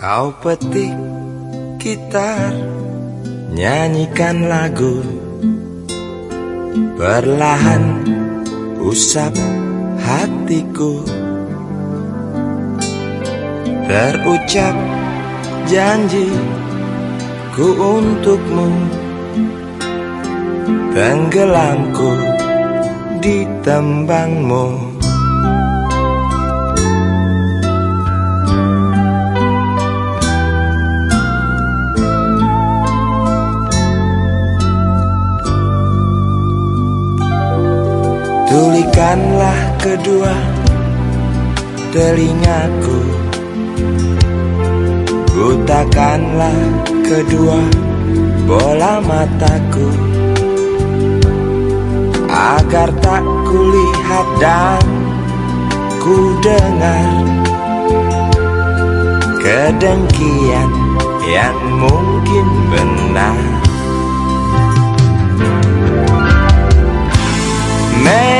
Kau petik gitar Nyanyikan lagu. Perlahan usap hatiku. Terucap janji ku untukmu. Tenggelamku di tembangmu Tulikanlah kedua telingaku. Butakanlah kedua bola mataku. Agar tak kulihat dan ku dengar Kedengkian yang mungkin benar. Teruskanlah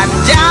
I'm down.